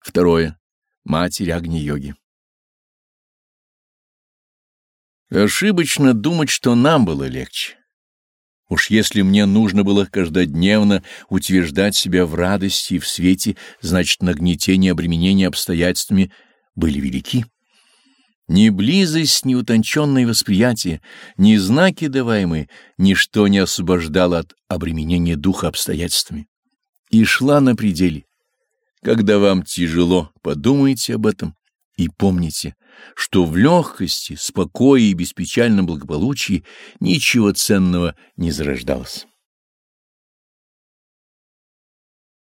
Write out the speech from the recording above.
Второе. Матерь Агни-йоги. Ошибочно думать, что нам было легче. Уж если мне нужно было каждодневно утверждать себя в радости и в свете, значит, нагнетение и обременение обстоятельствами были велики. Ни близость, ни утонченное восприятие, ни знаки даваемые, ничто не освобождало от обременения духа обстоятельствами. И шла на пределе. Когда вам тяжело, подумайте об этом и помните, что в легкости, спокое и беспечальном благополучии ничего ценного не зарождалось.